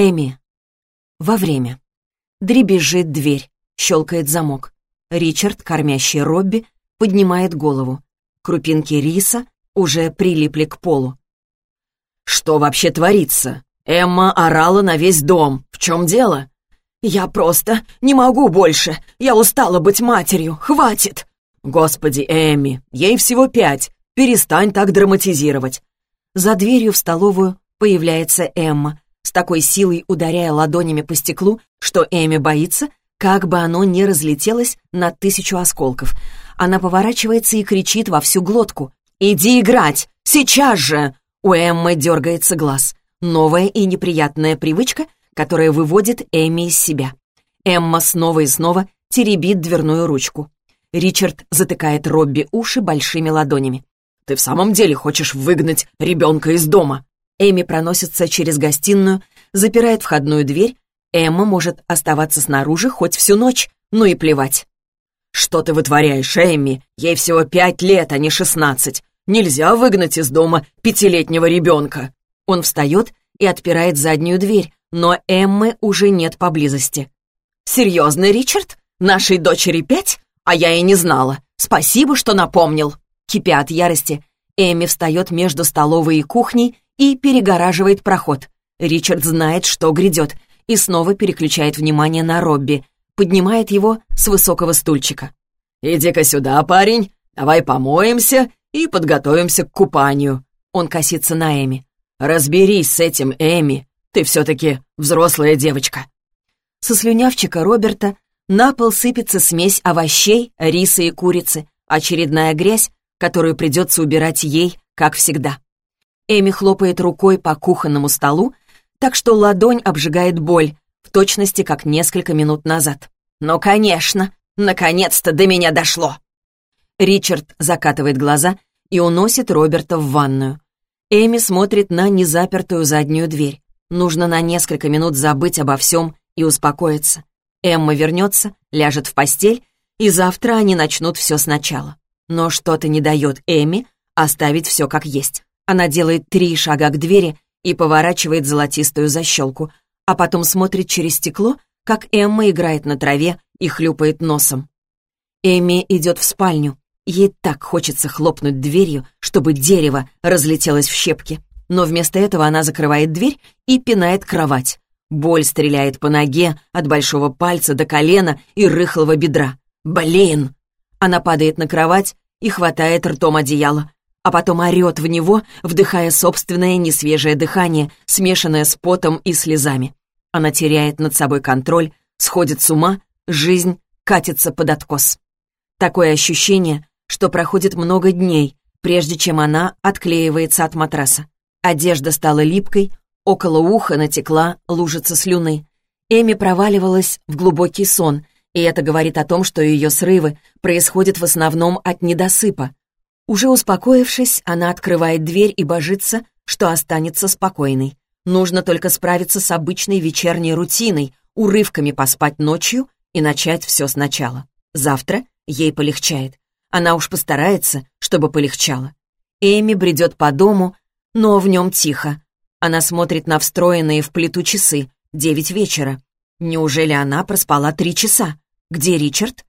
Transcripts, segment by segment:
Эми. Во время. Дребезжит дверь, щелкает замок. Ричард, кормящий Робби, поднимает голову. Крупинки риса уже прилипли к полу. «Что вообще творится? Эмма орала на весь дом. В чем дело?» «Я просто не могу больше. Я устала быть матерью. Хватит!» «Господи, Эмми, ей всего пять. Перестань так драматизировать». За дверью в столовую появляется Эмма, с такой силой ударяя ладонями по стеклу, что Эми боится, как бы оно не разлетелось на тысячу осколков. Она поворачивается и кричит во всю глотку. «Иди играть! Сейчас же!» У Эммы дергается глаз. Новая и неприятная привычка, которая выводит Эми из себя. Эмма снова и снова теребит дверную ручку. Ричард затыкает Робби уши большими ладонями. «Ты в самом деле хочешь выгнать ребенка из дома?» Эми проносится через гостиную, запирает входную дверь. Эмма может оставаться снаружи хоть всю ночь, ну и плевать. «Что ты вытворяешь, Эмми? Ей всего пять лет, а не шестнадцать. Нельзя выгнать из дома пятилетнего ребенка». Он встает и отпирает заднюю дверь, но Эммы уже нет поблизости. «Серьезно, Ричард? Нашей дочери пять? А я и не знала. Спасибо, что напомнил». Кипя от ярости, Эми встает между столовой и кухней и перегораживает проход. Ричард знает, что грядет, и снова переключает внимание на Робби, поднимает его с высокого стульчика. «Иди-ка сюда, парень, давай помоемся и подготовимся к купанию». Он косится на Эми. «Разберись с этим, Эми, ты все-таки взрослая девочка». Со слюнявчика Роберта на пол сыпется смесь овощей, риса и курицы, очередная грязь, которую придется убирать ей, как всегда. Эми хлопает рукой по кухонному столу, так что ладонь обжигает боль, в точности, как несколько минут назад. «Ну, конечно! Наконец-то до меня дошло!» Ричард закатывает глаза и уносит Роберта в ванную. Эми смотрит на незапертую заднюю дверь. Нужно на несколько минут забыть обо всем и успокоиться. Эмма вернется, ляжет в постель, и завтра они начнут все сначала. Но что-то не дает Эми оставить все как есть. Она делает три шага к двери и поворачивает золотистую защелку, а потом смотрит через стекло, как Эмма играет на траве и хлюпает носом. Эми идет в спальню. Ей так хочется хлопнуть дверью, чтобы дерево разлетелось в щепки. Но вместо этого она закрывает дверь и пинает кровать. Боль стреляет по ноге от большого пальца до колена и рыхлого бедра. Блин! Она падает на кровать и хватает ртом одеяло а потом орет в него, вдыхая собственное несвежее дыхание, смешанное с потом и слезами. Она теряет над собой контроль, сходит с ума, жизнь катится под откос. Такое ощущение, что проходит много дней, прежде чем она отклеивается от матраса. Одежда стала липкой, около уха натекла лужица слюны. Эми проваливалась в глубокий сон, и это говорит о том, что ее срывы происходят в основном от недосыпа, уже успокоившись, она открывает дверь и божится, что останется спокойной. Нужно только справиться с обычной вечерней рутиной, урывками поспать ночью и начать все сначала. Завтра ей полегчает. Она уж постарается, чтобы полегчало. Эми бредет по дому, но в нем тихо. Она смотрит на встроенные в плиту часы. Девять вечера. Неужели она проспала три часа? Где Ричард?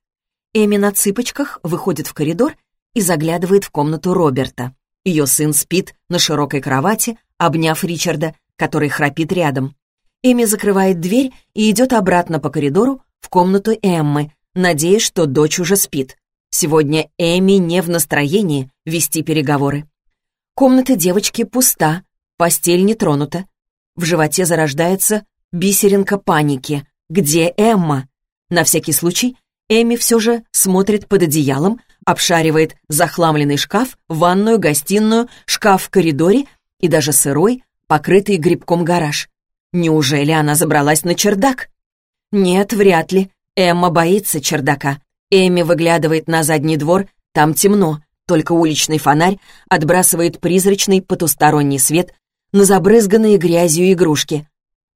Эми на цыпочках выходит в коридор и заглядывает в комнату Роберта. Ее сын спит на широкой кровати, обняв Ричарда, который храпит рядом. Эми закрывает дверь и идет обратно по коридору в комнату Эммы, надеясь, что дочь уже спит. Сегодня Эми не в настроении вести переговоры. Комната девочки пуста, постель не тронута. В животе зарождается бисеринка паники. Где Эмма? На всякий случай Эми все же смотрит под одеялом, обшаривает захламленный шкаф, ванную, гостиную, шкаф в коридоре и даже сырой, покрытый грибком гараж. Неужели она забралась на чердак? Нет, вряд ли. Эмма боится чердака. Эми выглядывает на задний двор, там темно, только уличный фонарь отбрасывает призрачный потусторонний свет на забрызганные грязью игрушки.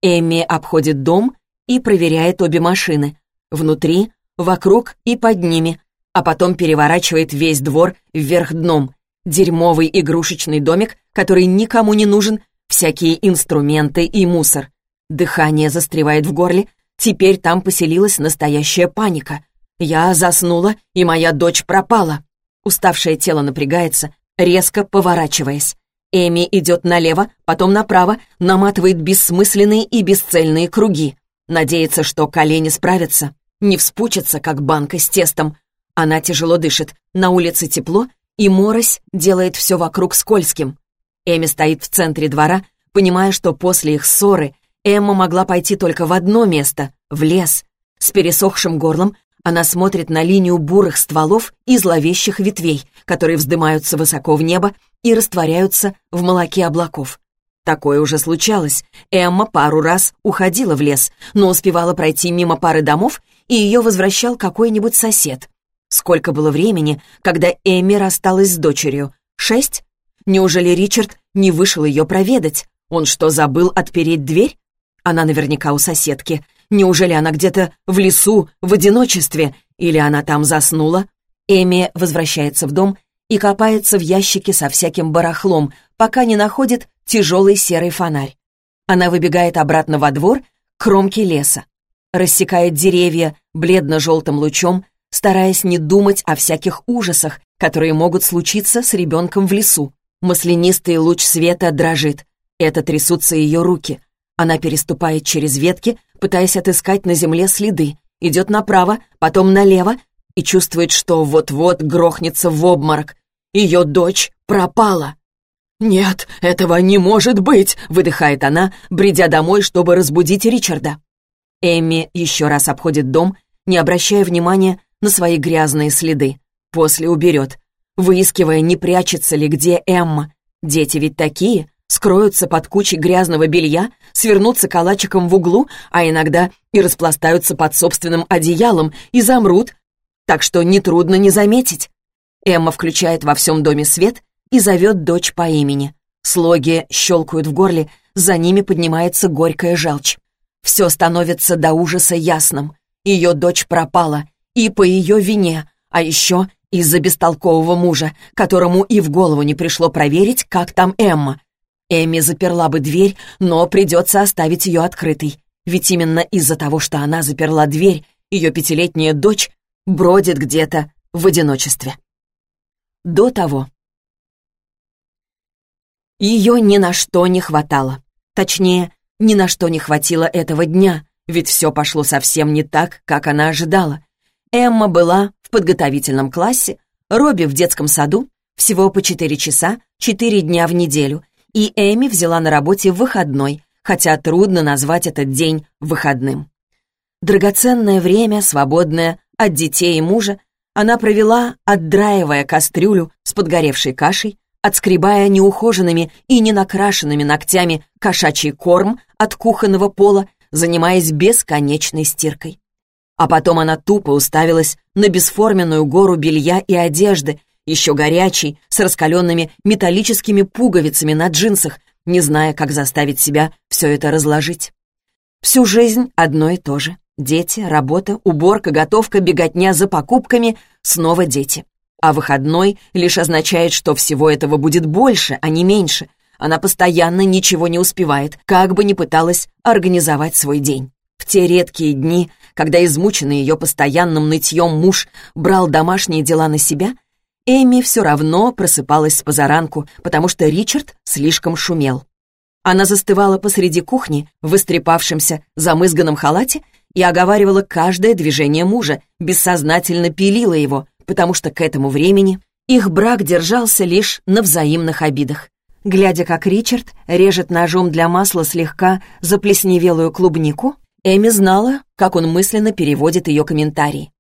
Эми обходит дом и проверяет обе машины. Внутри, вокруг и под ними а потом переворачивает весь двор вверх дном. Дерьмовый игрушечный домик, который никому не нужен, всякие инструменты и мусор. Дыхание застревает в горле. Теперь там поселилась настоящая паника. Я заснула, и моя дочь пропала. Уставшее тело напрягается, резко поворачиваясь. Эми идет налево, потом направо, наматывает бессмысленные и бесцельные круги. Надеется, что колени справятся, не вспучатся, как банка с тестом. Она тяжело дышит, на улице тепло, и морось делает все вокруг скользким. Эми стоит в центре двора, понимая, что после их ссоры Эмма могла пойти только в одно место — в лес. С пересохшим горлом она смотрит на линию бурых стволов и зловещих ветвей, которые вздымаются высоко в небо и растворяются в молоке облаков. Такое уже случалось. Эмма пару раз уходила в лес, но успевала пройти мимо пары домов, и ее возвращал какой-нибудь сосед. Сколько было времени, когда Эмми рассталась с дочерью? Шесть? Неужели Ричард не вышел ее проведать? Он что, забыл отпереть дверь? Она наверняка у соседки. Неужели она где-то в лесу, в одиночестве? Или она там заснула? Эми возвращается в дом и копается в ящике со всяким барахлом, пока не находит тяжелый серый фонарь. Она выбегает обратно во двор к кромке леса, рассекает деревья бледно-желтым лучом, стараясь не думать о всяких ужасах, которые могут случиться с ребенком в лесу. Маслянистый луч света дрожит. Это трясутся ее руки. Она переступает через ветки, пытаясь отыскать на земле следы, идет направо, потом налево и чувствует, что вот-вот грохнется в обморок. Ее дочь пропала. «Нет, этого не может быть!» — выдыхает она, бредя домой, чтобы разбудить Ричарда. Эмми еще раз обходит дом, не обращая внимания на свои грязные следы. После уберет, выискивая, не прячется ли где Эмма. Дети ведь такие, скроются под кучей грязного белья, свернутся калачиком в углу, а иногда и распластаются под собственным одеялом и замрут, так что нетрудно не заметить. Эмма включает во всем доме свет и зовет дочь по имени. Слоги щелкают в горле, за ними поднимается горькая желчь. Все становится до ужаса ясным. Ее дочь пропала, и по ее вине, а еще из-за бестолкового мужа, которому и в голову не пришло проверить, как там Эмма. Эми заперла бы дверь, но придется оставить ее открытой. Ведь именно из-за того, что она заперла дверь, ее пятилетняя дочь бродит где-то в одиночестве. До того. Ее ни на что не хватало. Точнее, ни на что не хватило этого дня, ведь все пошло совсем не так, как она ожидала. Эмма была в подготовительном классе, Робби в детском саду, всего по четыре часа, четыре дня в неделю, и Эми взяла на работе выходной, хотя трудно назвать этот день выходным. Драгоценное время, свободное от детей и мужа, она провела, отдраивая кастрюлю с подгоревшей кашей, отскребая неухоженными и ненакрашенными ногтями кошачий корм от кухонного пола, занимаясь бесконечной стиркой. А потом она тупо уставилась на бесформенную гору белья и одежды, еще горячий, с раскаленными металлическими пуговицами на джинсах, не зная, как заставить себя все это разложить. Всю жизнь одно и то же. Дети, работа, уборка, готовка, беготня за покупками, снова дети. А выходной лишь означает, что всего этого будет больше, а не меньше. Она постоянно ничего не успевает, как бы ни пыталась организовать свой день. В те редкие дни, когда измученный ее постоянным нытьем муж брал домашние дела на себя, Эми все равно просыпалась с позаранку, потому что Ричард слишком шумел. Она застывала посреди кухни в истрепавшемся замызганном халате и оговаривала каждое движение мужа, бессознательно пилила его, потому что к этому времени их брак держался лишь на взаимных обидах. Глядя, как Ричард режет ножом для масла слегка заплесневелую клубнику, Эми знала, как он мысленно переводит ее комментарии.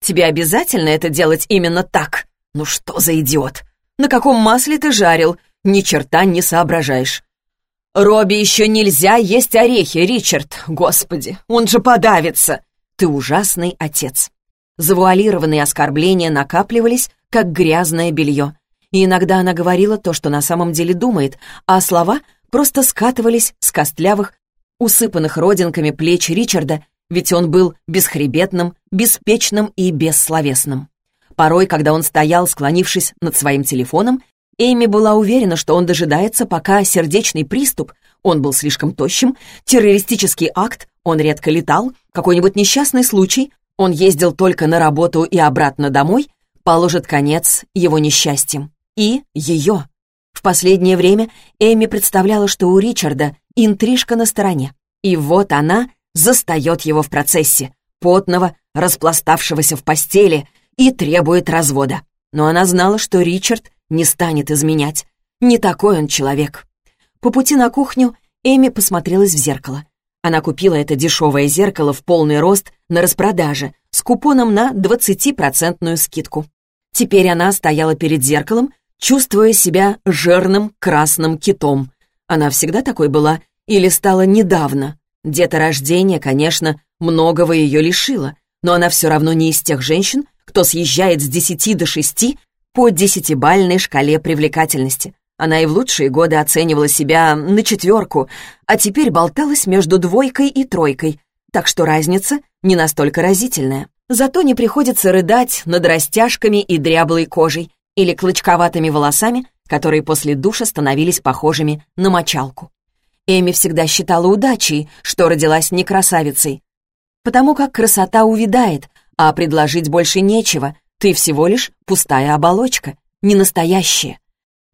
«Тебе обязательно это делать именно так?» «Ну что за идиот? На каком масле ты жарил? Ни черта не соображаешь». «Робби еще нельзя есть орехи, Ричард. Господи, он же подавится!» «Ты ужасный отец». Завуалированные оскорбления накапливались, как грязное белье. И иногда она говорила то, что на самом деле думает, а слова просто скатывались с костлявых, усыпанных родинками плеч Ричарда, ведь он был бесхребетным, беспечным и бессловесным. Порой, когда он стоял, склонившись над своим телефоном, Эми была уверена, что он дожидается, пока сердечный приступ он был слишком тощим, террористический акт, он редко летал, какой-нибудь несчастный случай, он ездил только на работу и обратно домой, положит конец его несчастьям. И ее. В последнее время Эми представляла, что у Ричарда интрижка на стороне. И вот она застает его в процессе, потного, распластавшегося в постели, и требует развода. Но она знала, что Ричард не станет изменять. Не такой он человек. По пути на кухню Эми посмотрелась в зеркало. Она купила это дешевое зеркало в полный рост на распродаже с купоном на 20% скидку. Теперь она стояла перед зеркалом, чувствуя себя жирным красным китом. Она всегда такой была или стала недавно. Деторождение, конечно, многого ее лишило, но она все равно не из тех женщин, кто съезжает с 10 до 6 по десятибальной шкале привлекательности. Она и в лучшие годы оценивала себя на четверку, а теперь болталась между двойкой и тройкой, так что разница не настолько разительная. Зато не приходится рыдать над растяжками и дряблой кожей или клочковатыми волосами, которые после душа становились похожими на мочалку. Эми всегда считала удачей, что родилась не красавицей, потому как красота увядает, а предложить больше нечего, ты всего лишь пустая оболочка, не настоящая.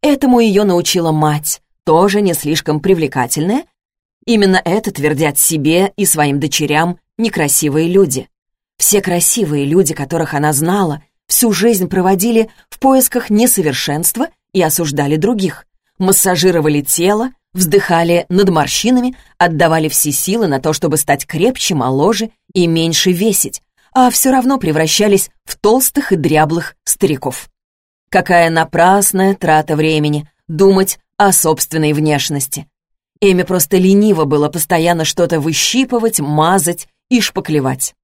Этому ее научила мать, тоже не слишком привлекательная. Именно это твердят себе и своим дочерям некрасивые люди. Все красивые люди, которых она знала, всю жизнь проводили в поисках несовершенства и осуждали других, массажировали тело, вздыхали над морщинами, отдавали все силы на то, чтобы стать крепче, моложе и меньше весить, а все равно превращались в толстых и дряблых стариков. Какая напрасная трата времени думать о собственной внешности. Эми просто лениво было постоянно что-то выщипывать, мазать и шпаклевать.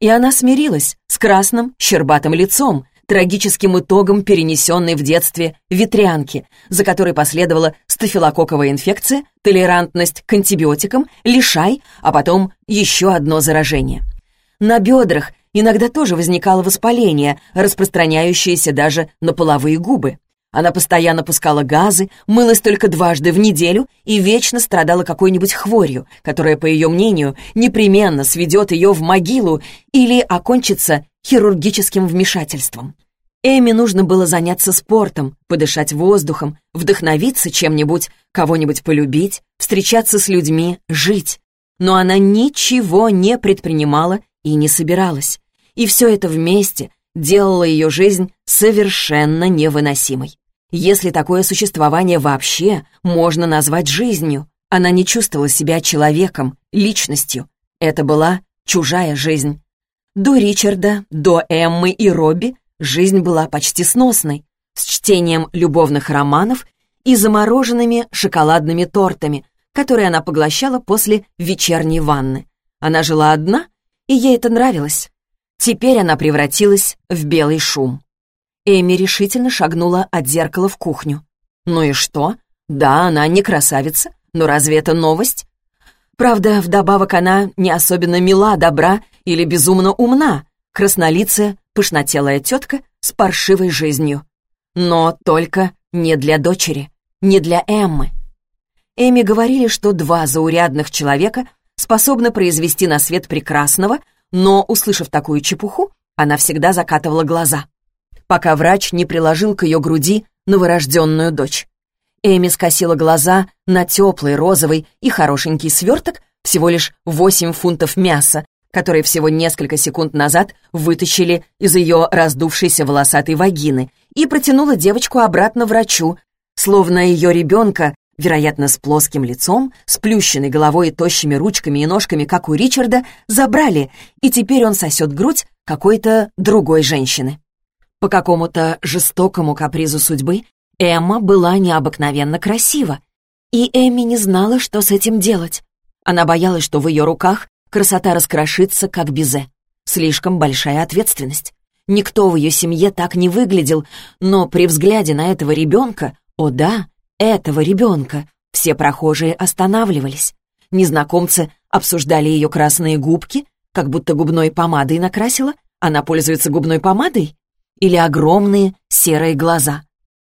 И она смирилась с красным, щербатым лицом, трагическим итогом перенесенной в детстве ветрянки, за которой последовала стафилококковая инфекция, толерантность к антибиотикам, лишай, а потом еще одно заражение. На бедрах иногда тоже возникало воспаление, распространяющееся даже на половые губы. Она постоянно пускала газы, мылась только дважды в неделю и вечно страдала какой-нибудь хворью, которая, по ее мнению, непременно сведет ее в могилу или окончится хирургическим вмешательством. Эми нужно было заняться спортом, подышать воздухом, вдохновиться чем-нибудь, кого-нибудь полюбить, встречаться с людьми, жить. Но она ничего не предпринимала и не собиралась. И все это вместе делало ее жизнь совершенно невыносимой. Если такое существование вообще можно назвать жизнью, она не чувствовала себя человеком, личностью. Это была чужая жизнь. До Ричарда, до Эммы и Робби жизнь была почти сносной, с чтением любовных романов и замороженными шоколадными тортами, которые она поглощала после вечерней ванны. Она жила одна, и ей это нравилось. Теперь она превратилась в белый шум. Эми решительно шагнула от зеркала в кухню. Ну и что? Да, она не красавица, но разве это новость? Правда, вдобавок она не особенно мила, добра или безумно умна, краснолицая, пышнотелая тетка с паршивой жизнью. Но только не для дочери, не для Эммы. Эми говорили, что два заурядных человека способны произвести на свет прекрасного, но, услышав такую чепуху, она всегда закатывала глаза пока врач не приложил к ее груди новорожденную дочь. Эми скосила глаза на теплый розовый и хорошенький сверток, всего лишь 8 фунтов мяса, которые всего несколько секунд назад вытащили из ее раздувшейся волосатой вагины, и протянула девочку обратно врачу, словно ее ребенка, вероятно, с плоским лицом, сплющенной головой и тощими ручками и ножками, как у Ричарда, забрали, и теперь он сосет грудь какой-то другой женщины. По какому-то жестокому капризу судьбы Эмма была необыкновенно красива, и Эмми не знала, что с этим делать. Она боялась, что в ее руках красота раскрошится, как безе. Слишком большая ответственность. Никто в ее семье так не выглядел, но при взгляде на этого ребенка, о да, этого ребенка, все прохожие останавливались. Незнакомцы обсуждали ее красные губки, как будто губной помадой накрасила. Она пользуется губной помадой? или огромные серые глаза.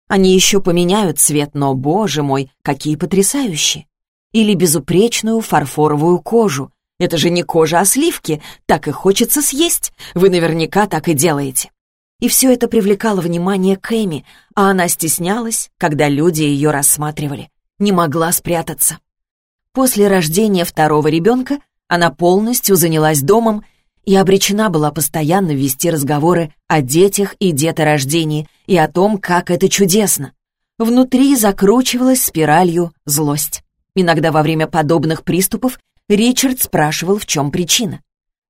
Они еще поменяют цвет, но, боже мой, какие потрясающие! или безупречную фарфоровую кожу. Это же не кожа, а сливки, так и хочется съесть. Вы наверняка так и делаете. И все это привлекало внимание Кэми, а она стеснялась, когда люди ее рассматривали. Не могла спрятаться. После рождения второго ребенка она полностью занялась домом и обречена была постоянно вести разговоры о детях и деторождении и о том, как это чудесно. Внутри закручивалась спиралью злость. Иногда во время подобных приступов Ричард спрашивал, в чем причина.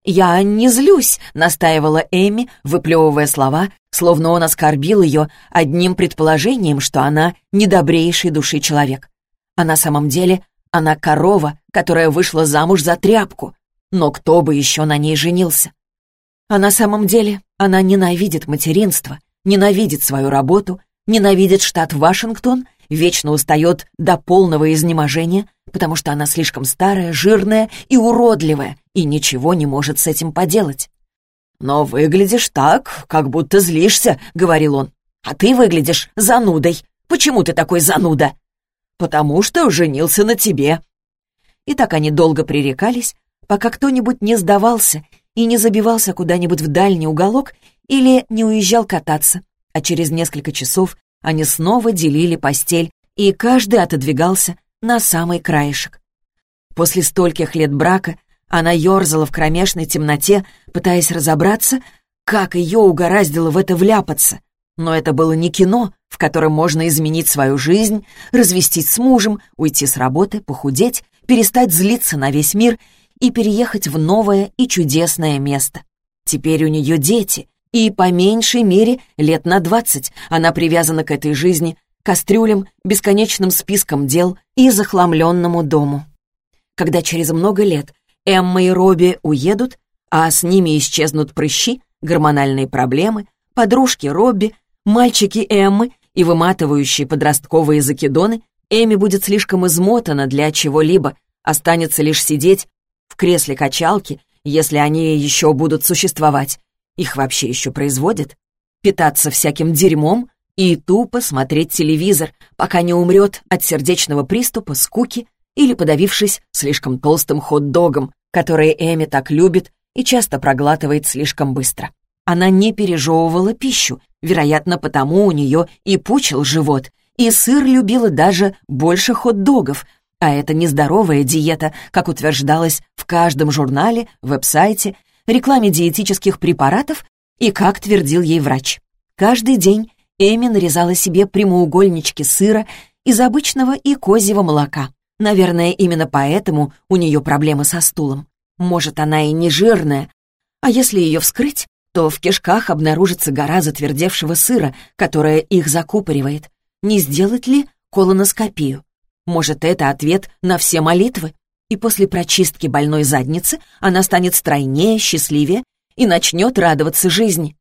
«Я не злюсь», — настаивала Эми, выплевывая слова, словно он оскорбил ее одним предположением, что она недобрейшей души человек. А на самом деле она корова, которая вышла замуж за тряпку. Но кто бы еще на ней женился? А на самом деле она ненавидит материнство, ненавидит свою работу, ненавидит штат Вашингтон, вечно устает до полного изнеможения, потому что она слишком старая, жирная и уродливая, и ничего не может с этим поделать. «Но выглядишь так, как будто злишься», — говорил он. «А ты выглядишь занудой. Почему ты такой зануда?» «Потому что женился на тебе». И так они долго пререкались, пока кто-нибудь не сдавался и не забивался куда-нибудь в дальний уголок или не уезжал кататься, а через несколько часов они снова делили постель, и каждый отодвигался на самый краешек. После стольких лет брака она ерзала в кромешной темноте, пытаясь разобраться, как ее угораздило в это вляпаться. Но это было не кино, в котором можно изменить свою жизнь, развестись с мужем, уйти с работы, похудеть, перестать злиться на весь мир и переехать в новое и чудесное место. Теперь у нее дети, и по меньшей мере лет на двадцать она привязана к этой жизни, кастрюлям, бесконечным списком дел и захламленному дому. Когда через много лет Эмма и Робби уедут, а с ними исчезнут прыщи, гормональные проблемы, подружки Робби, мальчики Эммы и выматывающие подростковые закидоны, Эми будет слишком измотана для чего-либо, останется лишь сидеть в кресле качалки, если они еще будут существовать. Их вообще еще производят? Питаться всяким дерьмом и тупо смотреть телевизор, пока не умрет от сердечного приступа, скуки или подавившись слишком толстым хот-догом, который Эми так любит и часто проглатывает слишком быстро. Она не пережевывала пищу, вероятно, потому у нее и пучил живот, и сыр любила даже больше хот-догов, а это нездоровая диета, как утверждалось в каждом журнале, веб-сайте, рекламе диетических препаратов и как твердил ей врач. Каждый день Эми нарезала себе прямоугольнички сыра из обычного и козьего молока. Наверное, именно поэтому у нее проблемы со стулом. Может, она и не жирная, а если ее вскрыть, то в кишках обнаружится гора затвердевшего сыра, которая их закупоривает. Не сделать ли колоноскопию? Может, это ответ на все молитвы? И после прочистки больной задницы она станет стройнее, счастливее и начнет радоваться жизни.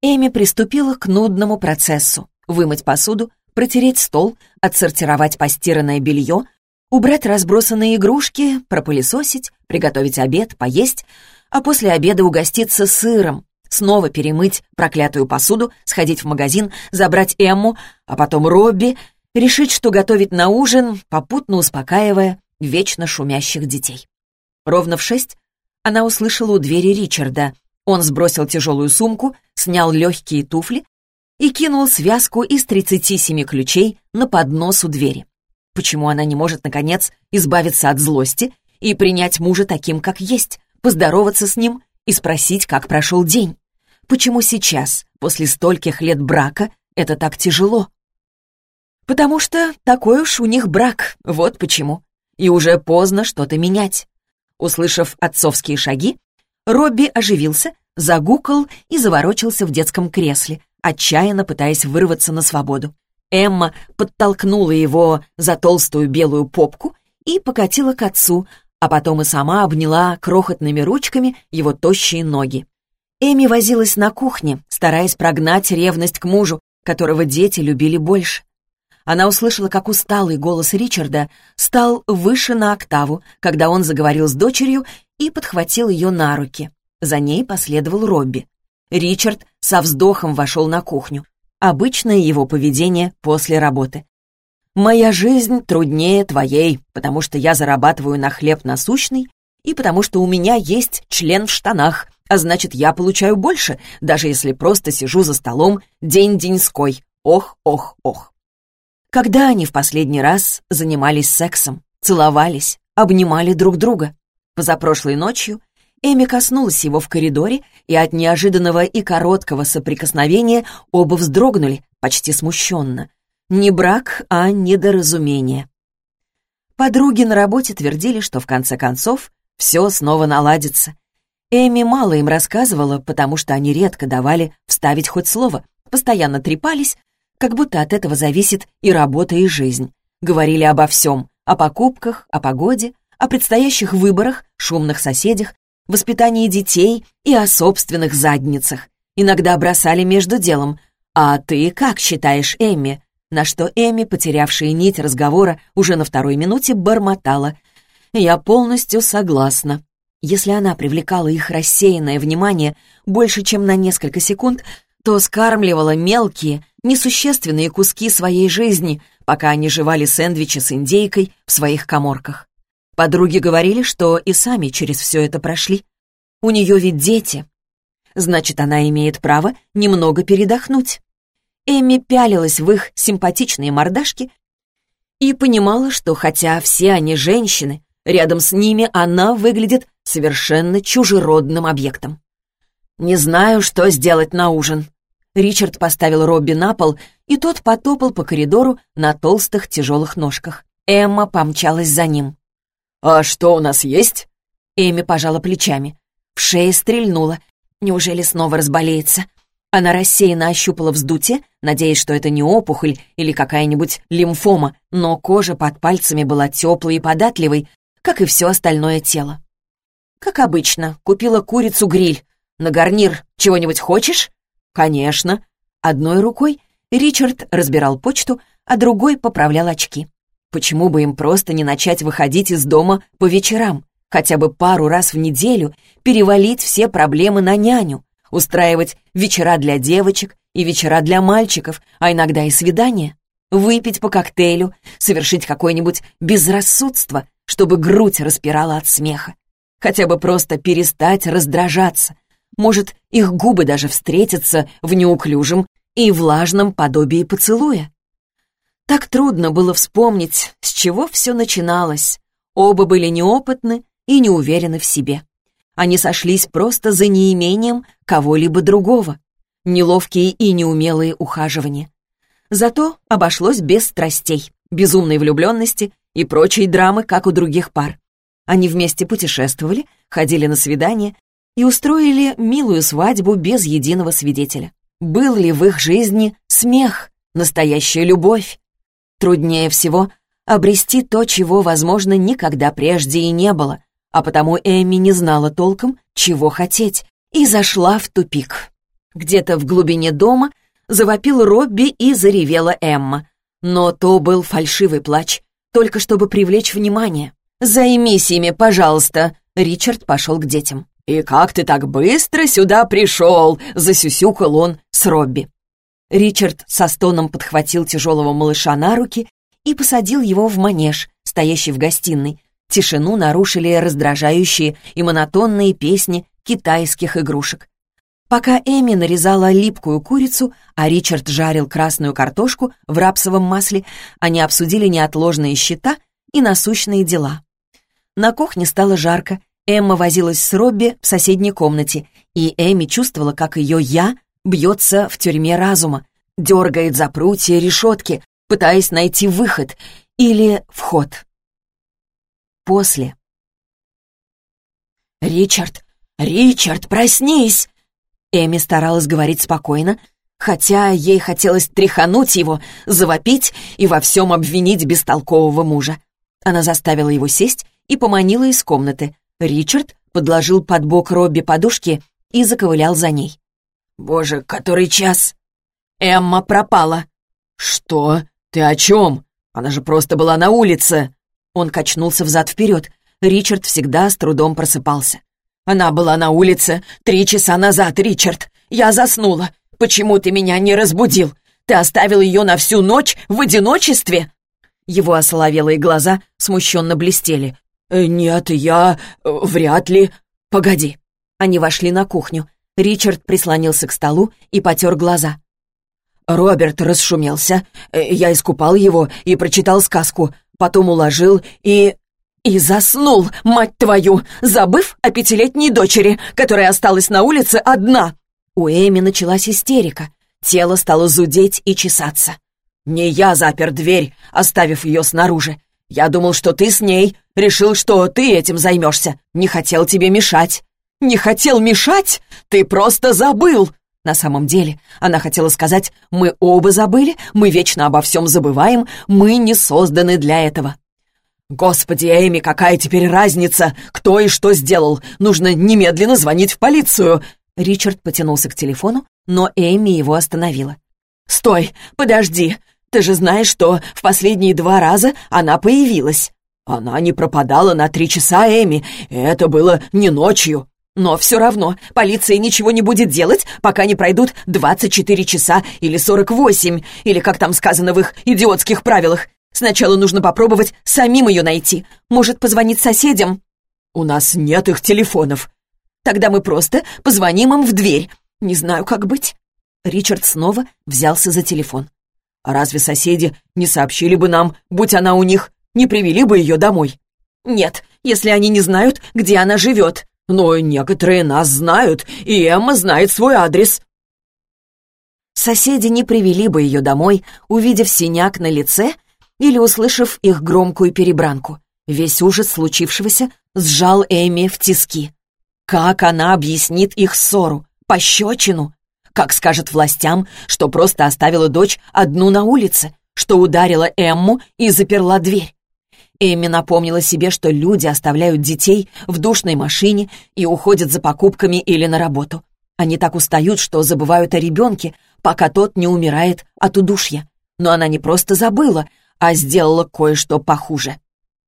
Эми приступила к нудному процессу — вымыть посуду, протереть стол, отсортировать постиранное белье, убрать разбросанные игрушки, пропылесосить, приготовить обед, поесть, а после обеда угоститься сыром, снова перемыть проклятую посуду, сходить в магазин, забрать Эмму, а потом Робби — решить, что готовить на ужин, попутно успокаивая вечно шумящих детей. Ровно в шесть она услышала у двери Ричарда. Он сбросил тяжелую сумку, снял легкие туфли и кинул связку из 37 ключей на поднос у двери. Почему она не может, наконец, избавиться от злости и принять мужа таким, как есть, поздороваться с ним и спросить, как прошел день? Почему сейчас, после стольких лет брака, это так тяжело? Потому что такой уж у них брак, вот почему. И уже поздно что-то менять. Услышав отцовские шаги, Робби оживился, загукал и заворочился в детском кресле, отчаянно пытаясь вырваться на свободу. Эмма подтолкнула его за толстую белую попку и покатила к отцу, а потом и сама обняла крохотными ручками его тощие ноги. Эми возилась на кухне, стараясь прогнать ревность к мужу, которого дети любили больше. Она услышала, как усталый голос Ричарда стал выше на октаву, когда он заговорил с дочерью и подхватил ее на руки. За ней последовал Робби. Ричард со вздохом вошел на кухню. Обычное его поведение после работы. Моя жизнь труднее твоей, потому что я зарабатываю на хлеб насущный и потому что у меня есть член в штанах, а значит, я получаю больше, даже если просто сижу за столом день-деньской. Ох, ох, ох. Когда они в последний раз занимались сексом, целовались, обнимали друг друга? Позапрошлой ночью Эми коснулась его в коридоре, и от неожиданного и короткого соприкосновения оба вздрогнули, почти смущенно. Не брак, а недоразумение. Подруги на работе твердили, что в конце концов все снова наладится. Эми мало им рассказывала, потому что они редко давали вставить хоть слово, постоянно трепались, как будто от этого зависит и работа, и жизнь. Говорили обо всем, о покупках, о погоде, о предстоящих выборах, шумных соседях, воспитании детей и о собственных задницах. Иногда бросали между делом. «А ты как считаешь, Эмми?» на что Эми, потерявшая нить разговора, уже на второй минуте бормотала. «Я полностью согласна». Если она привлекала их рассеянное внимание больше, чем на несколько секунд, то скармливала мелкие, несущественные куски своей жизни, пока они жевали сэндвичи с индейкой в своих коморках. Подруги говорили, что и сами через все это прошли. У нее ведь дети. Значит, она имеет право немного передохнуть. Эми пялилась в их симпатичные мордашки и понимала, что хотя все они женщины, рядом с ними она выглядит совершенно чужеродным объектом. «Не знаю, что сделать на ужин». Ричард поставил Робби на пол, и тот потопал по коридору на толстых тяжелых ножках. Эмма помчалась за ним. «А что у нас есть?» Эми пожала плечами. В шее стрельнула. Неужели снова разболеется? Она рассеянно ощупала вздутие, надеясь, что это не опухоль или какая-нибудь лимфома, но кожа под пальцами была теплой и податливой, как и все остальное тело. «Как обычно, купила курицу-гриль. На гарнир чего-нибудь хочешь?» «Конечно». Одной рукой Ричард разбирал почту, а другой поправлял очки. Почему бы им просто не начать выходить из дома по вечерам? Хотя бы пару раз в неделю перевалить все проблемы на няню устраивать вечера для девочек и вечера для мальчиков, а иногда и свидания, выпить по коктейлю, совершить какое-нибудь безрассудство, чтобы грудь распирала от смеха. Хотя бы просто перестать раздражаться. Может, их губы даже встретятся в неуклюжем и влажном подобии поцелуя. Так трудно было вспомнить, с чего все начиналось. Оба были неопытны и не уверены в себе. Они сошлись просто за неимением кого-либо другого. Неловкие и неумелые ухаживания. Зато обошлось без страстей, безумной влюбленности и прочей драмы, как у других пар. Они вместе путешествовали, ходили на свидания и устроили милую свадьбу без единого свидетеля. Был ли в их жизни смех, настоящая любовь? Труднее всего обрести то, чего, возможно, никогда прежде и не было, а потому Эми не знала толком, чего хотеть, и зашла в тупик. Где-то в глубине дома завопил Робби и заревела Эмма. Но то был фальшивый плач, только чтобы привлечь внимание. «Займись ими, пожалуйста!» Ричард пошел к детям. «И как ты так быстро сюда пришел?» — засюсюкал он с Робби. Ричард со стоном подхватил тяжелого малыша на руки и посадил его в манеж, стоящий в гостиной, Тишину нарушили раздражающие и монотонные песни китайских игрушек. Пока Эми нарезала липкую курицу, а Ричард жарил красную картошку в рапсовом масле, они обсудили неотложные счета и насущные дела. На кухне стало жарко, Эмма возилась с Робби в соседней комнате, и Эми чувствовала, как ее «я» бьется в тюрьме разума, дергает за прутья решетки, пытаясь найти выход или вход после. «Ричард! Ричард, проснись!» Эми старалась говорить спокойно, хотя ей хотелось тряхануть его, завопить и во всем обвинить бестолкового мужа. Она заставила его сесть и поманила из комнаты. Ричард подложил под бок Робби подушки и заковылял за ней. «Боже, который час?» «Эмма пропала». «Что? Ты о чем? Она же просто была на улице!» Он качнулся взад-вперед. Ричард всегда с трудом просыпался. «Она была на улице три часа назад, Ричард. Я заснула. Почему ты меня не разбудил? Ты оставил ее на всю ночь в одиночестве?» Его осоловелые глаза смущенно блестели. «Э, «Нет, я... Э, вряд ли...» «Погоди». Они вошли на кухню. Ричард прислонился к столу и потер глаза. Роберт расшумелся. Э, я искупал его и прочитал сказку. Потом уложил и... И заснул, мать твою, забыв о пятилетней дочери, которая осталась на улице одна. У Эми началась истерика. Тело стало зудеть и чесаться. «Не я запер дверь, оставив ее снаружи. Я думал, что ты с ней. Решил, что ты этим займешься. Не хотел тебе мешать». «Не хотел мешать? Ты просто забыл!» На самом деле, она хотела сказать, мы оба забыли, мы вечно обо всем забываем, мы не созданы для этого. «Господи, Эми, какая теперь разница, кто и что сделал? Нужно немедленно звонить в полицию!» Ричард потянулся к телефону, но Эми его остановила. «Стой, подожди! Ты же знаешь, что в последние два раза она появилась!» «Она не пропадала на три часа, Эми, это было не ночью!» Но все равно полиция ничего не будет делать, пока не пройдут 24 часа или 48, или как там сказано в их идиотских правилах. Сначала нужно попробовать самим ее найти. Может, позвонить соседям? У нас нет их телефонов. Тогда мы просто позвоним им в дверь. Не знаю, как быть. Ричард снова взялся за телефон. А разве соседи не сообщили бы нам, будь она у них, не привели бы ее домой? Нет, если они не знают, где она живет. Но некоторые нас знают, и Эмма знает свой адрес». Соседи не привели бы ее домой, увидев синяк на лице или услышав их громкую перебранку. Весь ужас случившегося сжал Эми в тиски. Как она объяснит их ссору? Пощечину? Как скажет властям, что просто оставила дочь одну на улице, что ударила Эмму и заперла дверь? Эми напомнила себе, что люди оставляют детей в душной машине и уходят за покупками или на работу. Они так устают, что забывают о ребенке, пока тот не умирает от удушья. Но она не просто забыла, а сделала кое-что похуже.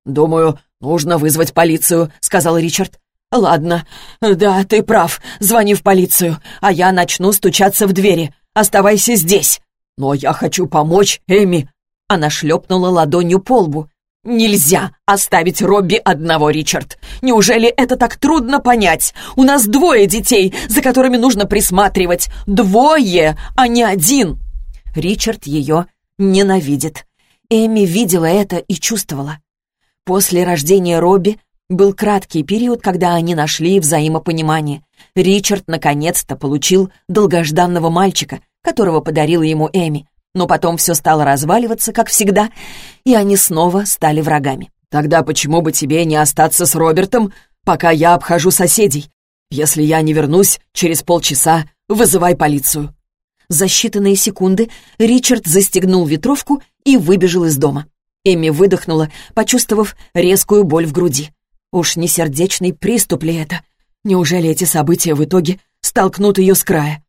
«Думаю, нужно вызвать полицию», — сказал Ричард. «Ладно, да, ты прав. Звони в полицию, а я начну стучаться в двери. Оставайся здесь». «Но я хочу помочь Эми». Она шлепнула ладонью по лбу. «Нельзя оставить Робби одного, Ричард. Неужели это так трудно понять? У нас двое детей, за которыми нужно присматривать. Двое, а не один!» Ричард ее ненавидит. Эми видела это и чувствовала. После рождения Робби был краткий период, когда они нашли взаимопонимание. Ричард наконец-то получил долгожданного мальчика, которого подарила ему Эми но потом все стало разваливаться, как всегда, и они снова стали врагами. «Тогда почему бы тебе не остаться с Робертом, пока я обхожу соседей? Если я не вернусь через полчаса, вызывай полицию». За считанные секунды Ричард застегнул ветровку и выбежал из дома. Эми выдохнула, почувствовав резкую боль в груди. Уж не сердечный приступ ли это? Неужели эти события в итоге столкнут ее с края?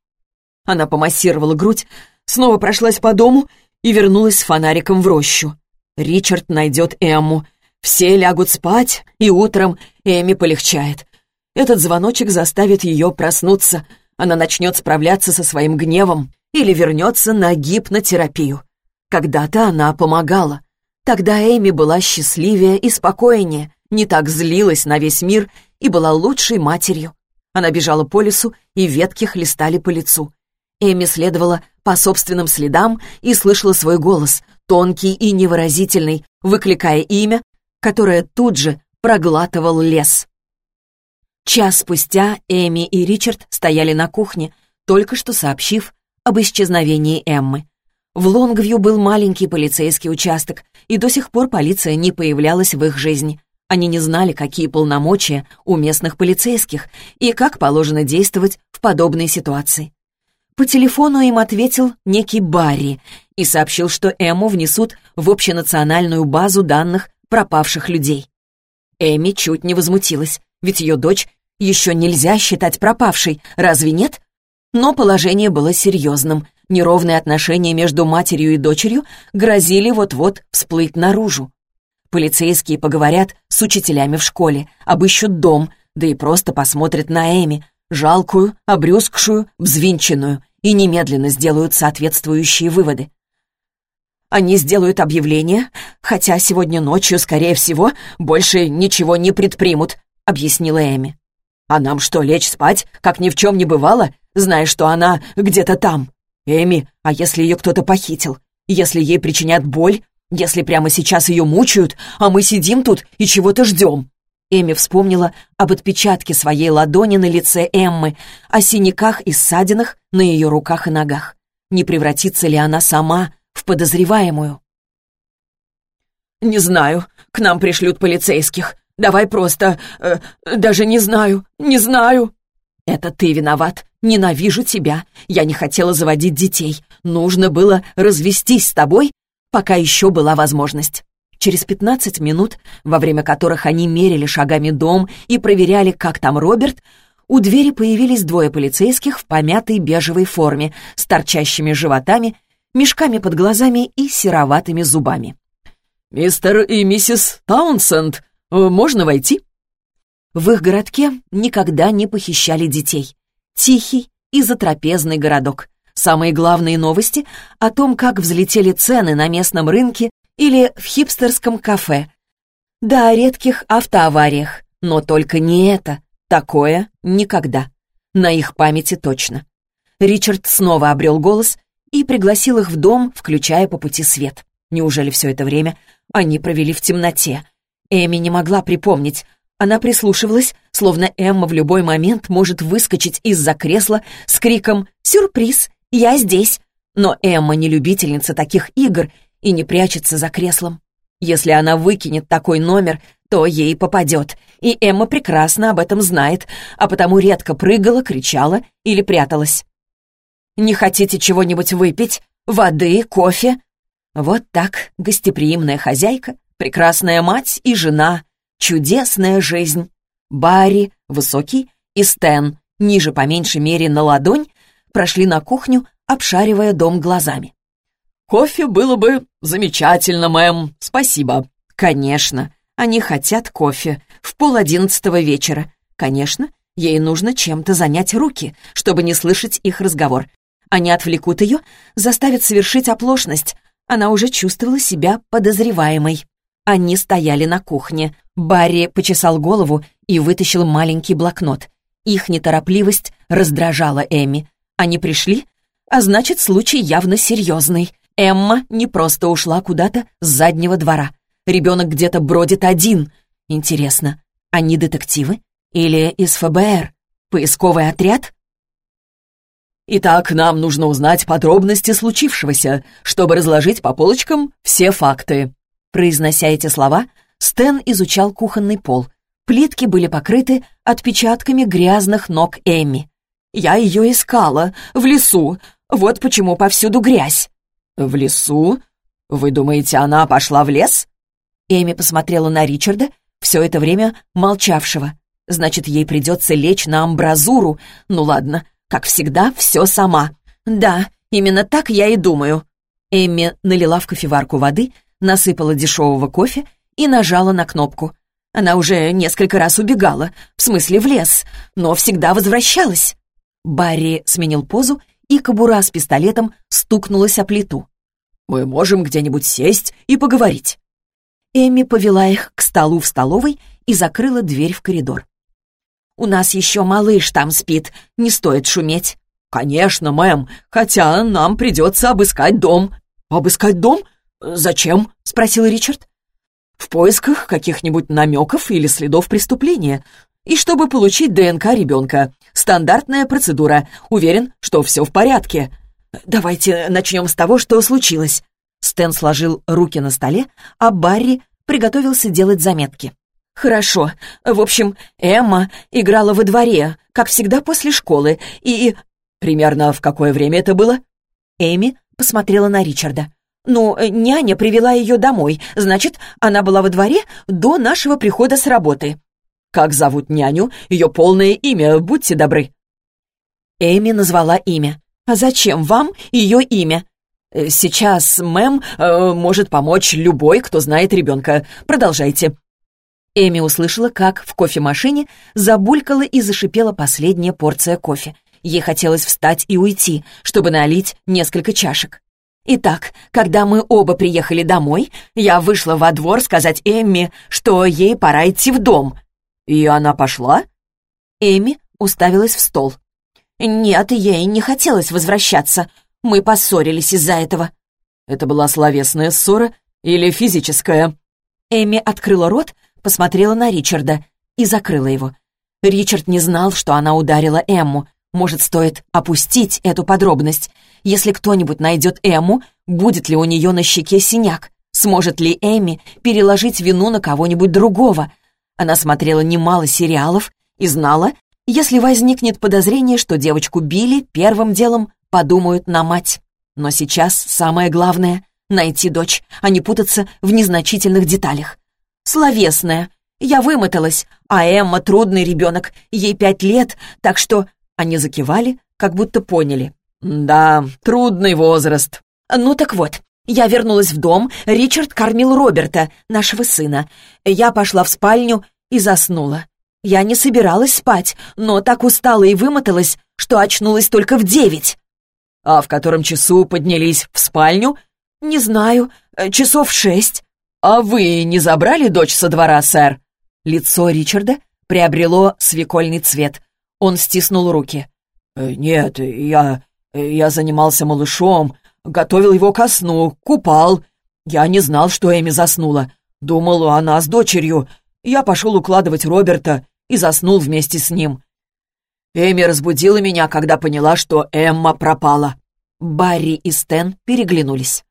Она помассировала грудь, снова прошлась по дому и вернулась с фонариком в рощу. Ричард найдет Эмму. Все лягут спать, и утром Эми полегчает. Этот звоночек заставит ее проснуться. Она начнет справляться со своим гневом или вернется на гипнотерапию. Когда-то она помогала. Тогда Эми была счастливее и спокойнее, не так злилась на весь мир и была лучшей матерью. Она бежала по лесу, и ветки хлестали по лицу. Эми следовала по собственным следам и слышала свой голос, тонкий и невыразительный, выкликая имя, которое тут же проглатывал лес. Час спустя Эми и Ричард стояли на кухне, только что сообщив об исчезновении Эммы. В Лонгвью был маленький полицейский участок, и до сих пор полиция не появлялась в их жизни. Они не знали, какие полномочия у местных полицейских и как положено действовать в подобной ситуации. По телефону им ответил некий Барри и сообщил, что Эму внесут в общенациональную базу данных пропавших людей. Эми чуть не возмутилась, ведь ее дочь еще нельзя считать пропавшей, разве нет? Но положение было серьезным. Неровные отношения между матерью и дочерью грозили вот-вот всплыть наружу. Полицейские поговорят с учителями в школе, обыщут дом, да и просто посмотрят на Эми, жалкую, обрюзгшую, взвинченную, и немедленно сделают соответствующие выводы. Они сделают объявление, хотя сегодня ночью, скорее всего, больше ничего не предпримут», — объяснила Эми. «А нам что, лечь спать, как ни в чем не бывало, зная, что она где-то там? Эми, а если ее кто-то похитил? Если ей причинят боль? Если прямо сейчас ее мучают, а мы сидим тут и чего-то ждем?» Эми вспомнила об отпечатке своей ладони на лице Эммы, о синяках и ссадинах на ее руках и ногах. Не превратится ли она сама в подозреваемую. «Не знаю. К нам пришлют полицейских. Давай просто... Э, даже не знаю. Не знаю». «Это ты виноват. Ненавижу тебя. Я не хотела заводить детей. Нужно было развестись с тобой, пока еще была возможность». Через пятнадцать минут, во время которых они мерили шагами дом и проверяли, как там Роберт, у двери появились двое полицейских в помятой бежевой форме с торчащими животами мешками под глазами и сероватыми зубами. «Мистер и миссис Таунсенд, э, можно войти?» В их городке никогда не похищали детей. Тихий и затрапезный городок. Самые главные новости о том, как взлетели цены на местном рынке или в хипстерском кафе. Да, о редких автоавариях, но только не это. Такое никогда. На их памяти точно. Ричард снова обрел голос и пригласил их в дом, включая по пути свет. Неужели все это время они провели в темноте? Эми не могла припомнить. Она прислушивалась, словно Эмма в любой момент может выскочить из-за кресла с криком «Сюрприз! Я здесь!» Но Эмма не любительница таких игр и не прячется за креслом. Если она выкинет такой номер, то ей попадет, и Эмма прекрасно об этом знает, а потому редко прыгала, кричала или пряталась. Не хотите чего-нибудь выпить? Воды, кофе?» Вот так гостеприимная хозяйка, прекрасная мать и жена, чудесная жизнь. Барри, высокий, и Стэн, ниже по меньшей мере на ладонь, прошли на кухню, обшаривая дом глазами. «Кофе было бы замечательно, мэм, спасибо». «Конечно, они хотят кофе в пол одиннадцатого вечера. Конечно, ей нужно чем-то занять руки, чтобы не слышать их разговор. Они отвлекут ее, заставят совершить оплошность. Она уже чувствовала себя подозреваемой. Они стояли на кухне. Барри почесал голову и вытащил маленький блокнот. Их неторопливость раздражала Эми. Они пришли, а значит, случай явно серьезный. Эмма не просто ушла куда-то с заднего двора. Ребенок где-то бродит один. Интересно, они детективы? Или из ФБР? Поисковый отряд? Итак, нам нужно узнать подробности случившегося, чтобы разложить по полочкам все факты». Произнося эти слова, Стэн изучал кухонный пол. Плитки были покрыты отпечатками грязных ног Эмми. «Я ее искала, в лесу. Вот почему повсюду грязь». «В лесу? Вы думаете, она пошла в лес?» Эми посмотрела на Ричарда, все это время молчавшего. Значит, ей придется лечь на амбразуру. Ну ладно, как всегда, все сама. Да, именно так я и думаю. Эмми налила в кофеварку воды, насыпала дешевого кофе и нажала на кнопку. Она уже несколько раз убегала, в смысле в лес, но всегда возвращалась. Барри сменил позу, и кобура с пистолетом стукнулась о плиту. «Мы можем где-нибудь сесть и поговорить». Эмми повела их к столу в столовой и закрыла дверь в коридор. У нас еще малыш там спит, не стоит шуметь». «Конечно, мэм, хотя нам придется обыскать дом». «Обыскать дом? Зачем?» — спросил Ричард. «В поисках каких-нибудь намеков или следов преступления. И чтобы получить ДНК ребенка. Стандартная процедура. Уверен, что все в порядке». «Давайте начнем с того, что случилось». Стэн сложил руки на столе, а Барри приготовился делать заметки. «Хорошо. В общем, Эмма играла во дворе, как всегда после школы, и...» «Примерно в какое время это было?» Эми посмотрела на Ричарда. «Ну, няня привела ее домой, значит, она была во дворе до нашего прихода с работы». «Как зовут няню? Ее полное имя, будьте добры». Эми назвала имя. «А зачем вам ее имя?» «Сейчас, мэм, э, может помочь любой, кто знает ребенка. Продолжайте». Эми услышала, как в кофемашине забулькала и зашипела последняя порция кофе. Ей хотелось встать и уйти, чтобы налить несколько чашек. Итак, когда мы оба приехали домой, я вышла во двор сказать Эмми, что ей пора идти в дом. И она пошла? Эми уставилась в стол. «Нет, ей не хотелось возвращаться. Мы поссорились из-за этого». «Это была словесная ссора или физическая?» Эми открыла рот, посмотрела на Ричарда и закрыла его. Ричард не знал, что она ударила Эмму. Может, стоит опустить эту подробность. Если кто-нибудь найдет Эмму, будет ли у нее на щеке синяк? Сможет ли Эми переложить вину на кого-нибудь другого? Она смотрела немало сериалов и знала, если возникнет подозрение, что девочку били, первым делом подумают на мать. Но сейчас самое главное — найти дочь, а не путаться в незначительных деталях. Словесная. Я вымоталась, а Эмма трудный ребенок, ей пять лет, так что... Они закивали, как будто поняли. «Да, трудный возраст». «Ну так вот, я вернулась в дом, Ричард кормил Роберта, нашего сына. Я пошла в спальню и заснула. Я не собиралась спать, но так устала и вымоталась, что очнулась только в девять. А в котором часу поднялись в спальню? Не знаю, э, часов шесть. А вы не забрали дочь со двора, сэр? Лицо Ричарда приобрело свекольный цвет. Он стиснул руки. «Э, «Нет, я... я занимался малышом, готовил его ко сну, купал. Я не знал, что Эми заснула. Думал, она с дочерью. Я пошел укладывать Роберта и заснул вместе с ним. Эми разбудила меня, когда поняла, что Эмма пропала. Барри и Стэн переглянулись.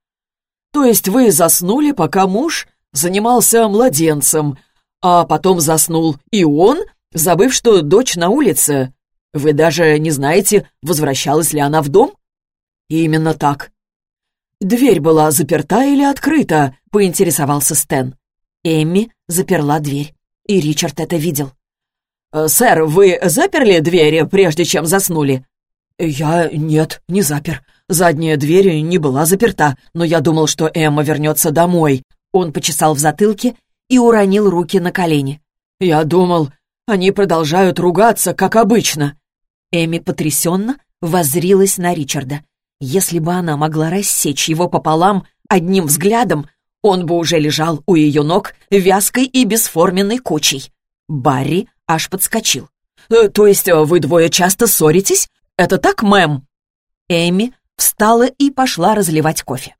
«То есть вы заснули, пока муж занимался младенцем, а потом заснул и он, забыв, что дочь на улице? Вы даже не знаете, возвращалась ли она в дом?» «Именно так». «Дверь была заперта или открыта?» — поинтересовался Стэн. Эмми заперла дверь, и Ричард это видел. Э, «Сэр, вы заперли двери, прежде чем заснули?» «Я... нет, не запер. Задняя дверь не была заперта, но я думал, что Эмма вернется домой». Он почесал в затылке и уронил руки на колени. «Я думал, они продолжают ругаться, как обычно». Эми потрясенно воззрилась на Ричарда. Если бы она могла рассечь его пополам одним взглядом, он бы уже лежал у ее ног вязкой и бесформенной кучей. Барри аж подскочил. «Э, «То есть э, вы двое часто ссоритесь? Это так, мэм?» Эми встала и пошла разливать кофе.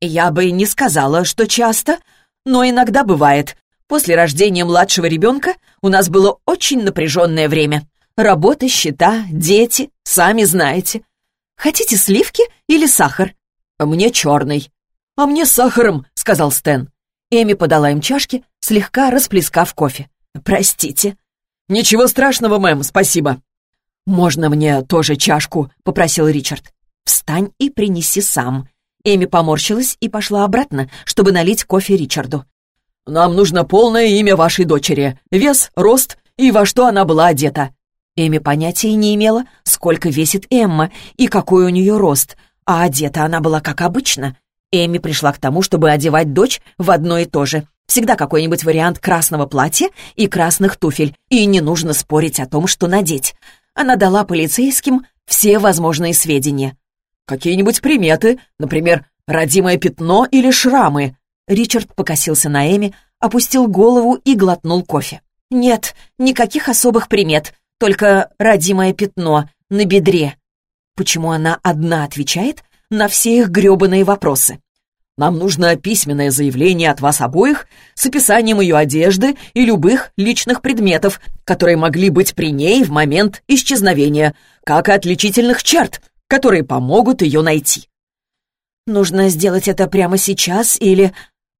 «Я бы не сказала, что часто, но иногда бывает. После рождения младшего ребенка у нас было очень напряженное время. Работа, счета, дети, сами знаете. Хотите сливки или сахар?» «Мне черный». «А мне сахаром», — сказал Стэн. Эми подала им чашки, слегка расплескав кофе. «Простите». «Ничего страшного, мэм, спасибо». «Можно мне тоже чашку?» — попросил Ричард. «Встань и принеси сам». Эми поморщилась и пошла обратно, чтобы налить кофе Ричарду. «Нам нужно полное имя вашей дочери, вес, рост и во что она была одета». Эми понятия не имела, сколько весит Эмма и какой у нее рост, а одета она была как обычно. Эми пришла к тому, чтобы одевать дочь в одно и то же. Всегда какой-нибудь вариант красного платья и красных туфель, и не нужно спорить о том, что надеть. Она дала полицейским все возможные сведения. «Какие-нибудь приметы, например, родимое пятно или шрамы?» Ричард покосился на Эми, опустил голову и глотнул кофе. «Нет, никаких особых примет, только родимое пятно на бедре». Почему она одна отвечает на все их гребаные вопросы? Нам нужно письменное заявление от вас обоих с описанием ее одежды и любых личных предметов, которые могли быть при ней в момент исчезновения, как и отличительных черт, которые помогут ее найти. Нужно сделать это прямо сейчас или...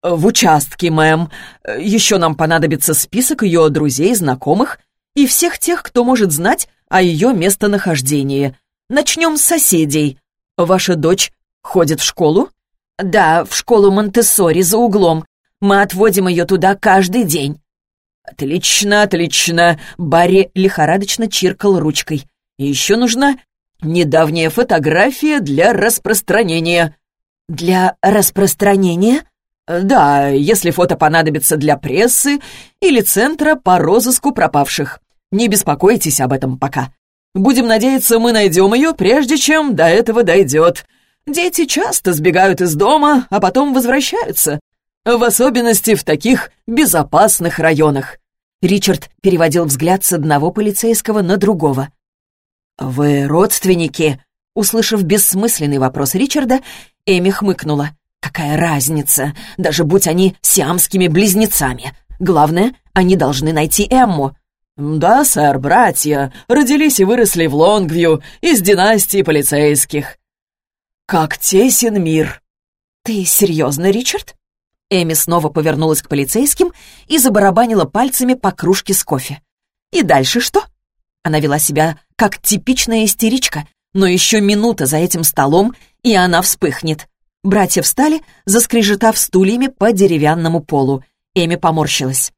В участке, мэм. Еще нам понадобится список ее друзей, знакомых и всех тех, кто может знать о ее местонахождении. Начнем с соседей. Ваша дочь ходит в школу? «Да, в школу Монтессори за углом. Мы отводим ее туда каждый день». «Отлично, отлично!» Барри лихорадочно чиркал ручкой. «И еще нужна недавняя фотография для распространения». «Для распространения?» «Да, если фото понадобится для прессы или центра по розыску пропавших. Не беспокойтесь об этом пока. Будем надеяться, мы найдем ее, прежде чем до этого дойдет. Дети часто сбегают из дома, а потом возвращаются. В особенности в таких безопасных районах. Ричард переводил взгляд с одного полицейского на другого. «Вы родственники?» Услышав бессмысленный вопрос Ричарда, Эми хмыкнула. «Какая разница, даже будь они сиамскими близнецами? Главное, они должны найти Эмму». «Да, сэр, братья, родились и выросли в Лонгвью, из династии полицейских». «Как тесен мир!» «Ты серьезно, Ричард?» Эми снова повернулась к полицейским и забарабанила пальцами по кружке с кофе. «И дальше что?» Она вела себя как типичная истеричка, но еще минута за этим столом, и она вспыхнет. Братья встали, заскрежетав стульями по деревянному полу. Эми поморщилась.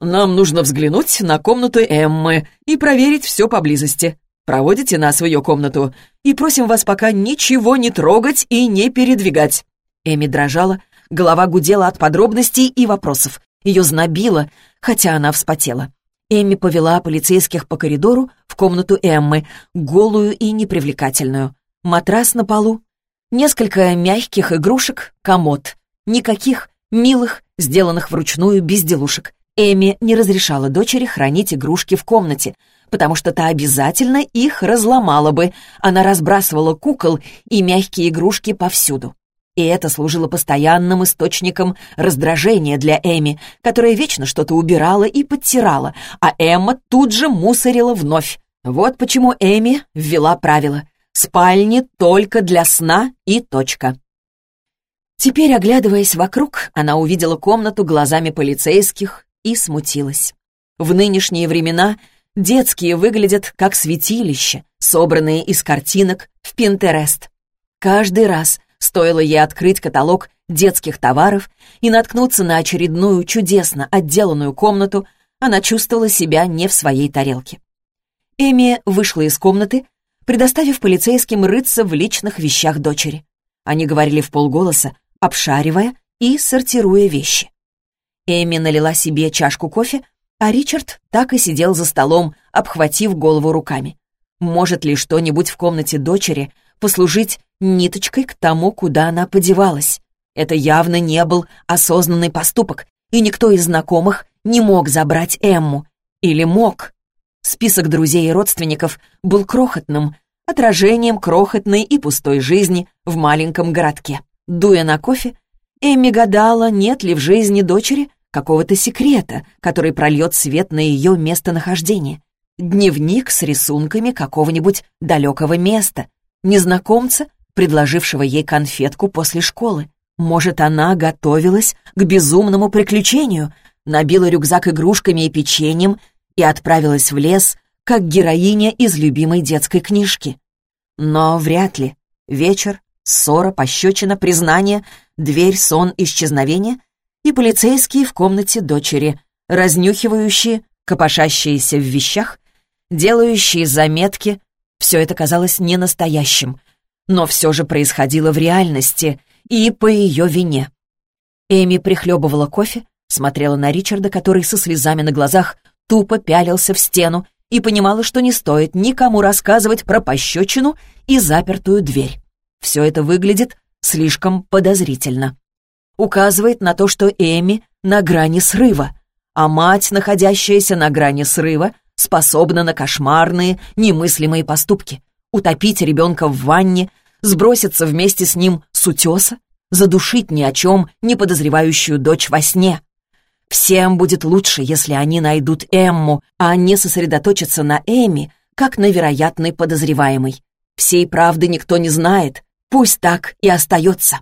«Нам нужно взглянуть на комнату Эммы и проверить все поблизости. Проводите нас в ее комнату и просим вас пока ничего не трогать и не передвигать». Эми дрожала, голова гудела от подробностей и вопросов. Ее знобило, хотя она вспотела. Эмми повела полицейских по коридору в комнату Эммы, голую и непривлекательную. Матрас на полу, несколько мягких игрушек, комод. Никаких милых, сделанных вручную безделушек. Эми не разрешала дочери хранить игрушки в комнате, потому что та обязательно их разломала бы. Она разбрасывала кукол и мягкие игрушки повсюду. И это служило постоянным источником раздражения для Эми, которая вечно что-то убирала и подтирала, а Эмма тут же мусорила вновь. Вот почему Эми ввела правило «спальни только для сна и точка». Теперь, оглядываясь вокруг, она увидела комнату глазами полицейских и смутилась. В нынешние времена детские выглядят как святилище, собранные из картинок в Пинтерест. Каждый раз, Стоило ей открыть каталог детских товаров и наткнуться на очередную чудесно отделанную комнату, она чувствовала себя не в своей тарелке. Эми вышла из комнаты, предоставив полицейским рыться в личных вещах дочери. Они говорили в полголоса, обшаривая и сортируя вещи. Эми налила себе чашку кофе, а Ричард так и сидел за столом, обхватив голову руками. Может ли что-нибудь в комнате дочери послужить ниточкой к тому, куда она подевалась. Это явно не был осознанный поступок, и никто из знакомых не мог забрать Эмму. Или мог. Список друзей и родственников был крохотным, отражением крохотной и пустой жизни в маленьком городке. Дуя на кофе, Эмми гадала, нет ли в жизни дочери какого-то секрета, который прольет свет на ее местонахождение. Дневник с рисунками какого-нибудь далекого места, незнакомца, предложившего ей конфетку после школы. Может, она готовилась к безумному приключению, набила рюкзак игрушками и печеньем и отправилась в лес, как героиня из любимой детской книжки. Но вряд ли. Вечер, ссора, пощечина, признание, дверь, сон, исчезновение и полицейские в комнате дочери, разнюхивающие, копошащиеся в вещах, делающие заметки. Все это казалось ненастоящим, но все же происходило в реальности и по ее вине. Эми прихлебывала кофе, смотрела на Ричарда, который со слезами на глазах тупо пялился в стену и понимала, что не стоит никому рассказывать про пощечину и запертую дверь. Все это выглядит слишком подозрительно. Указывает на то, что Эми на грани срыва, а мать, находящаяся на грани срыва, способна на кошмарные, немыслимые поступки. Утопить ребенка в ванне, сброситься вместе с ним с утеса, задушить ни о чем не подозревающую дочь во сне. Всем будет лучше, если они найдут Эмму, а не сосредоточатся на Эми, как на вероятной подозреваемой. Всей правды никто не знает, пусть так и остается.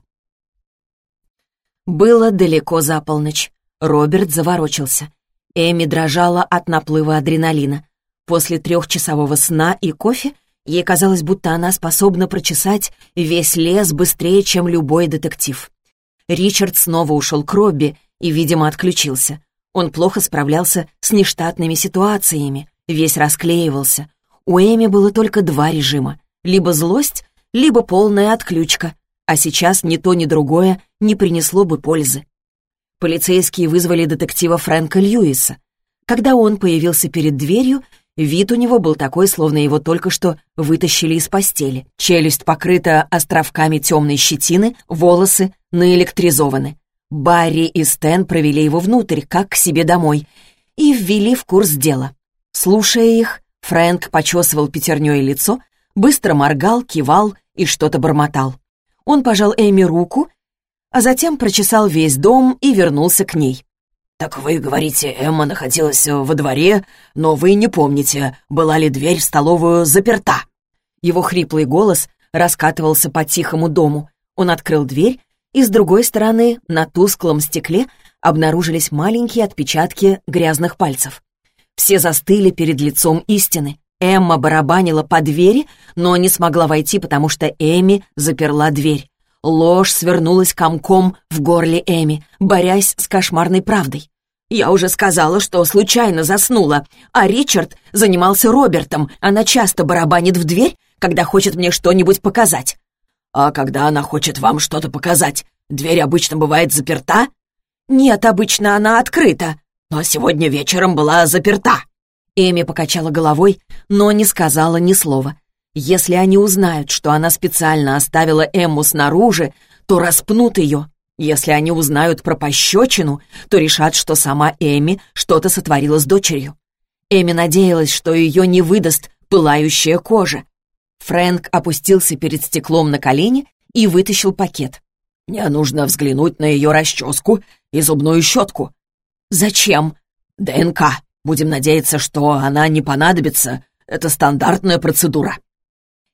Было далеко за полночь. Роберт заворочился. Эми дрожала от наплыва адреналина. После трехчасового сна и кофе Ей казалось, будто она способна прочесать весь лес быстрее, чем любой детектив. Ричард снова ушел к Робби и, видимо, отключился. Он плохо справлялся с нештатными ситуациями, весь расклеивался. У Эми было только два режима — либо злость, либо полная отключка, а сейчас ни то, ни другое не принесло бы пользы. Полицейские вызвали детектива Фрэнка Льюиса. Когда он появился перед дверью, Вид у него был такой, словно его только что вытащили из постели. Челюсть покрыта островками темной щетины, волосы наэлектризованы. Барри и Стэн провели его внутрь, как к себе домой, и ввели в курс дела. Слушая их, Фрэнк почесывал пятерней лицо, быстро моргал, кивал и что-то бормотал. Он пожал Эми руку, а затем прочесал весь дом и вернулся к ней. «Так вы говорите, Эмма находилась во дворе, но вы не помните, была ли дверь в столовую заперта?» Его хриплый голос раскатывался по тихому дому. Он открыл дверь, и с другой стороны, на тусклом стекле, обнаружились маленькие отпечатки грязных пальцев. Все застыли перед лицом истины. Эмма барабанила по двери, но не смогла войти, потому что Эми заперла дверь. Ложь свернулась комком в горле Эми, борясь с кошмарной правдой. «Я уже сказала, что случайно заснула, а Ричард занимался Робертом. Она часто барабанит в дверь, когда хочет мне что-нибудь показать». «А когда она хочет вам что-то показать, дверь обычно бывает заперта?» «Нет, обычно она открыта, но сегодня вечером была заперта». Эми покачала головой, но не сказала ни слова. Если они узнают, что она специально оставила Эмму снаружи, то распнут ее. Если они узнают про пощечину, то решат, что сама Эми что-то сотворила с дочерью. Эми надеялась, что ее не выдаст пылающая кожа. Фрэнк опустился перед стеклом на колени и вытащил пакет. «Мне нужно взглянуть на ее расческу и зубную щетку». «Зачем?» «ДНК. Будем надеяться, что она не понадобится. Это стандартная процедура».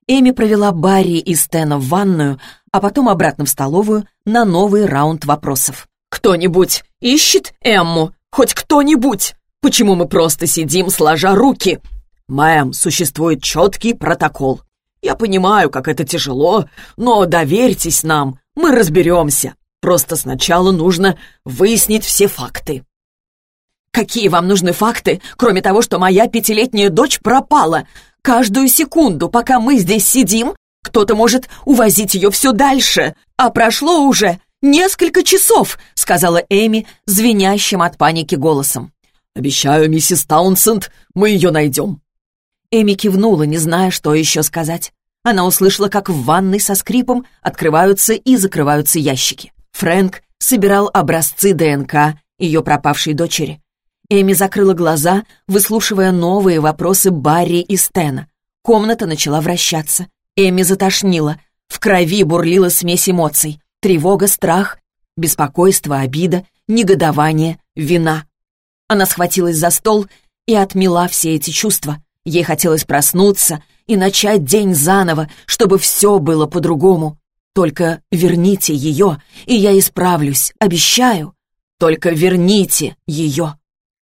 Эми провела Барри и Стэна в ванную, а потом обратно в столовую на новый раунд вопросов. «Кто-нибудь ищет Эмму? Хоть кто-нибудь? Почему мы просто сидим, сложа руки?» «Мэм, существует четкий протокол. Я понимаю, как это тяжело, но доверьтесь нам, мы разберемся. Просто сначала нужно выяснить все факты». «Какие вам нужны факты, кроме того, что моя пятилетняя дочь пропала? Каждую секунду, пока мы здесь сидим, кто-то может увозить ее все дальше. А прошло уже несколько часов», — сказала Эми звенящим от паники голосом. «Обещаю, миссис Таунсенд, мы ее найдем». Эми кивнула, не зная, что еще сказать. Она услышала, как в ванной со скрипом открываются и закрываются ящики. Фрэнк собирал образцы ДНК ее пропавшей дочери. Эми закрыла глаза, выслушивая новые вопросы Барри и Стена. Комната начала вращаться. Эми затошнила. В крови бурлила смесь эмоций. Тревога, страх, беспокойство, обида, негодование, вина. Она схватилась за стол и отмела все эти чувства. Ей хотелось проснуться и начать день заново, чтобы все было по-другому. Только верните ее, и я исправлюсь, обещаю. Только верните ее.